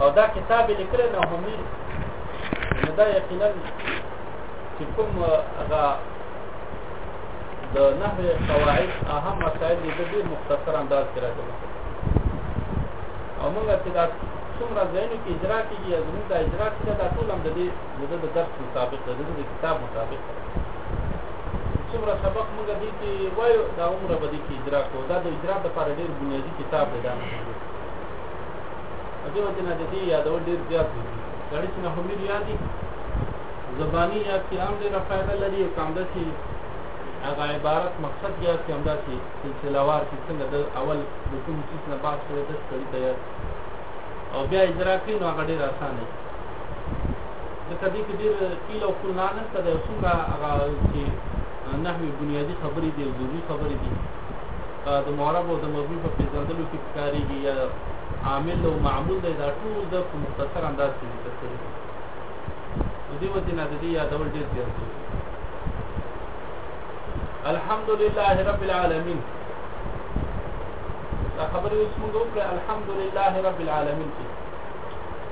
او دا کتاب لیکل نه همي نو دا یقینا چې کوم هغه د نحو قواعد اهم مسائل دي د مختصر انداز کې راځي او موږ چې دا څومره ځایونو کې اجرا کېږي زموږ د اجرا کې دا ټول هم د دې نو د درس مطابق د دې کتاب مطابق څومره سبق موږ دې کې وایو دا عمره به دې کې اجرا کوو دا د اجرا لپاره ډېر بنیادي کتاب دی دا دې وجه نه دې یادول ډېر زیات دي غړي چې نه هم یادي زبانی یاد کې هم ډېره فائدہ لري او کم ده چې هغه عبارت مقصد یاد کې هم ده چې سلسله وار کې څنګه د اول د کوم څه نه باس کړی د ستړي تیار او بیا اجرا کوي نو هغه ډېر اسانه دی ځکه دې کې ډېر قیل او قلنا نشته دی څومره هغه چې نحوي بنیادي خبرې دي او ضروري خبرې دي د معرب او د مبني په پېژندلو کې کارېږي یا عامل او معمول دی دا ټول د په مختصر انداز کې ذکر کړي نو دې وجې نه د دې یادول ډېر زیات دی الحمد لله رب العالمین دا خبرې اوس موږ وکړه الحمد لله رب العالمین کې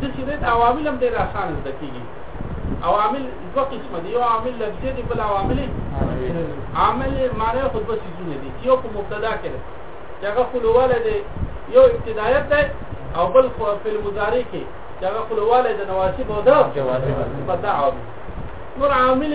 د چې د عوامل هم ډېر اسانه زده کېږي عوامل دوه قسمه دي یو عامل لفظي دي بل عوامل عامل معنی خو دوه څیزونه دي یو په مبتدا کې دی چې هغه خلواله دی یو ابتدایت دی او بل خو په المضارع کې چې هغه خلواله د نواسب او د جوازب په دا عامل نور عامل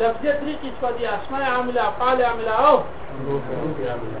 لفظي درې قسمه دي اسماء عامله افعال عامله او حروف عامله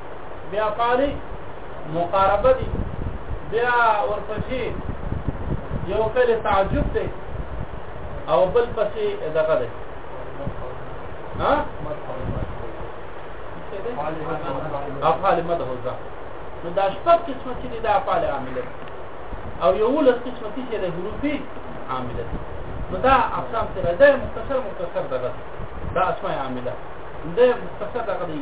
بیا قاری مقاربه دي بیا ورپسې یو فعل تعجب دی او بل پسې دغه دی ها افعال مده ځه نو دا شپږ قسمه چې د افعال عامله او یو لس قسمه چې د حروفي عامله نو دا اقسام سره ده مختصر مختصر دغه دا اسماء عامله ده مختصر دغه دی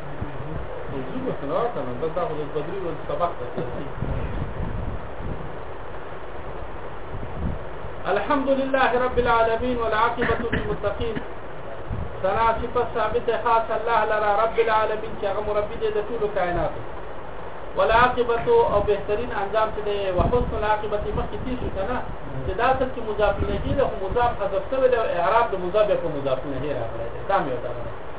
الحمد لله رب العالمين والعاقبة للمتقين سنا صفت ثابت خاص الله لرا رب العالمين چې هغه مربي دی د ټولو کائنات والعاقبة او بهترین انجام چې دی وحسن العاقبة مخکې تیر شو کنه چې دا څه چې مضاف الیه دی خو مضاف حذف شوی دی او اعراب د مضاف په مضاف الیه راغلی دی دا مې ودا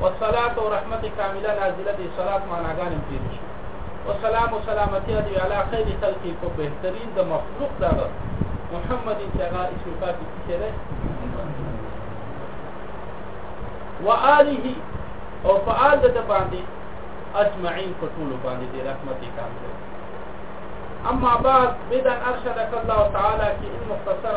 والصلاه ورحمت کامله نازله دي صلات معناګان هم تیر شي والسلام سلامتی دی علی خیر خلقی په بهترین د مخلوق دا محمد چې هغه اسم فاتی کې ده وآله او فعال د باندې اجمعين په ټول باندې د رحمت کامله اما بعد بدن ارشدك الله تعالى في المختصر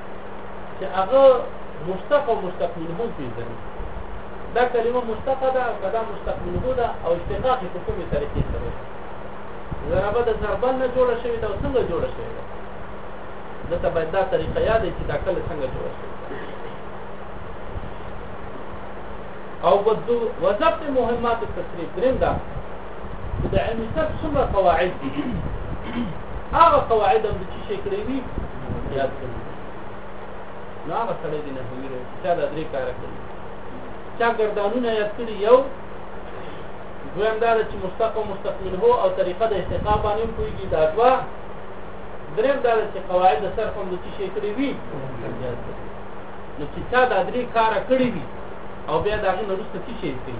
چې هغه مشتق او مشتق منه پیژني دا کلمه مشتقه ده او دا مشتق منه ده او اشتقاق په کومه طریقې سره ضربه د ضربن نه جوړه شوې ده او څنګه جوړه شوې ده د ته باید دا طریقه یاد چې دا کله څنګه جوړه شوې او وضبط مهمات التصریف دریم دا چې د علم سب څومره قواعد دي هغه قواعد هم چې شي کړی وي یاد کړی نو هغه سره دي نه ویره چې دا درې کار کوي چا ګردانونه یاد کړی یو دویم دا چې مستق او مستقبل هو او طریقه د استقام باندې کوي دا دوا دریم دا چې قواعد سر کوم د چې شي کړی وي نو چې چا دا درې کار کړی وي او بیا دا غي نو څه شي کوي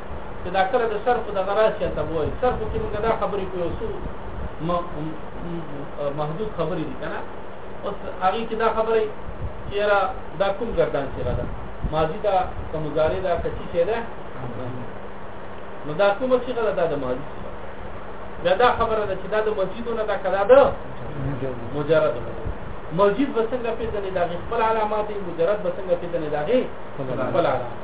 چې دا کله د صرف د غراسیه ته وایي صرف کې موږ دا خبرې کوو څو محدود خبرې دي کنه اوس هغه کې دا خبرې چې را دا کوم ګردان چې را ده ماضی دا کوم مضارع دا کچی چې ده نو دا کوم چې غلا دا د ماضی دا دا خبره ده چې دا د مسجدونو دا کړه ده مجرد مسجد بسنګ په دې دا خپل علامات مجرد بسنګ په دې دا خپل علامات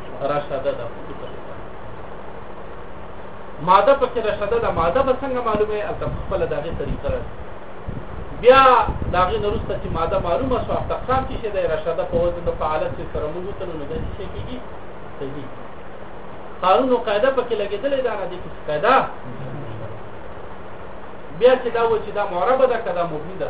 راشده ده ماده پکې راشده ده ماده به څنګه معلومه ای البته خپل دغه طریقه ده بیا داغه نورسته چې ماده معلومه شو افتقام کې شه ده راشده په وزن د فعالیت سره موږ ته نو ده چې کېږي صحیح قانون او قاعده پکې لګېدلې ده نه دي چې قاعده بیا چې دا و چې دا معربه ده کدا مبني ده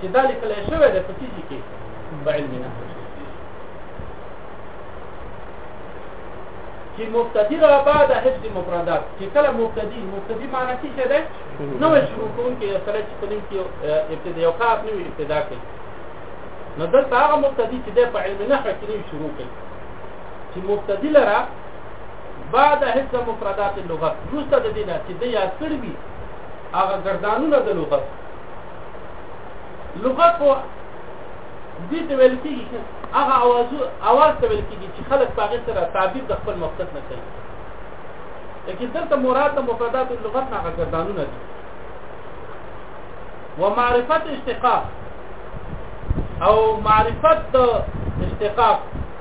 چې دا لیکل شوی دی په تیزي کې په علم نه چې مبتدی را بعد حفظ مفردات چې کله مبتدی مبتدی معنی څه شه ده نو شروع کوم کې سره چې کوم کې ابتدا یو کار نه وي ابتدا کوي نو دلته هغه مبتدی چې په علم نحو کې نه شروع کوي چې مبتدی لره بعد حفظ مفردات اللغه روسته د دینه چې د یا کړبي هغه ګردانونه د لغت لغت په دې ته ویل کېږي چې هغه اواز اواز ته ویل کېږي چې خلک په هغه سره تعبیر د خپل مقصد نه کوي لیکن دلته مراد د مفردات اللغت نه هغه ګردانونه دي ومعرفت اشتقاق او معرفت اشتقاق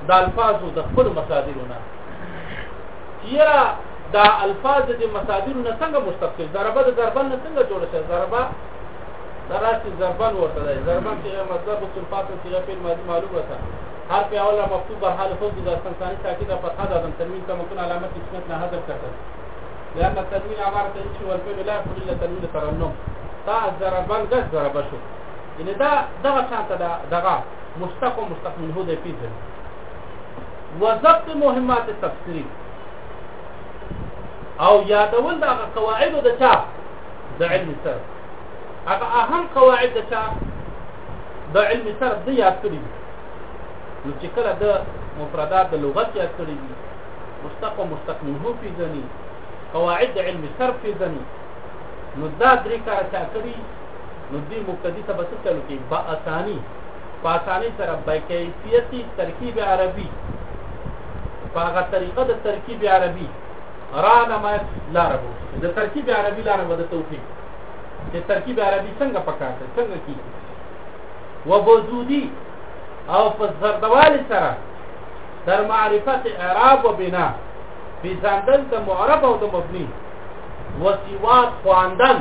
د الفاظو د خپل مصادرونه یرا دا الفاظ د مصادر نه څنګه مشتق شي ضربه د ضربن نه څنګه جوړ شي ضربه دراسي ضربن ورته دی ضربن چې مصدر د صفات او صيغه په ماضي معلوم وته هر په اوله مکتوب به حال خود د ثاني ساکي د فتحه د تنوین ته ممکن علامه اسمت نه حذف کړل لأن التنوين عبارة عن شيء والفعل لا يكون إلا تنوين ترنم تا ضربن ده ضرب شو يعني دا دغه شانته دا دغه مشتق ومشتق منه ده فيه وضبط مهمات تفسیری او یادول د هغه قواعدو د چا د علم سره هغه اهم قواعد د چا د علم سره د یاد کړی نو چې کله د مفردات د لغت یاد کړی دي مشتق او مشتق منه پیژني قواعد د علم سر پیژني نو دا درې کار چا کړی نو دې مقتدی ته بس چلو کې با اسانی په اسانۍ سره بکیفیتي ترکیب عربي په هغه طریقه د ترکیب عربي رانه ما لاره وو د ترکیب عربي لاره وو د توفیق چې ترکیب عربي څنګه پکار دی څنګه کیږي وبوجودي او په زردوالي سره در معرفت اعراب و بنا بزندن د معرب او د مبني وسیوات خواندن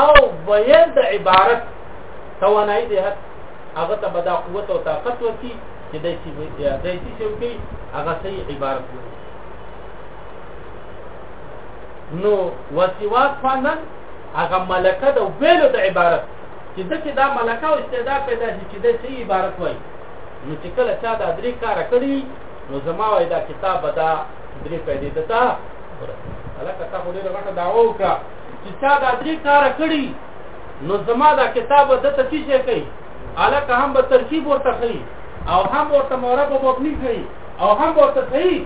او ویل د عبارت توانایي دی هغه ته بدا قوت او طاقت ورکړي چې د چې د چې څوکي هغه سي عبارت وي نو وسواک فنن هغه ملکه د ویلو د عبارت چې د چې دا ملکه او استعداد پیدا شي چې د سي عبارت وي نو چې کله چا دا درې کار کړی نو زما وای دا کتاب دا درې پیدا دتا هغه کتاب ډېر غټه داو کا چې چا دا درې کار کړی نو زما دا کتاب د ته چی شي کوي الکه هم به ترکیب ورته کوي او هم ورته مورب او مبني کوي او هم ورته کوي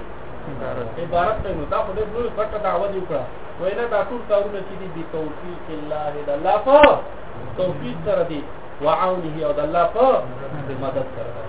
عبارت ته نو دا خو دې نور پټه دعوه دی کړه وینا دا ټول کارونه چې دي بي توفیق الله د الله په توفیق سره دي وعونه او د الله په مدد سره دي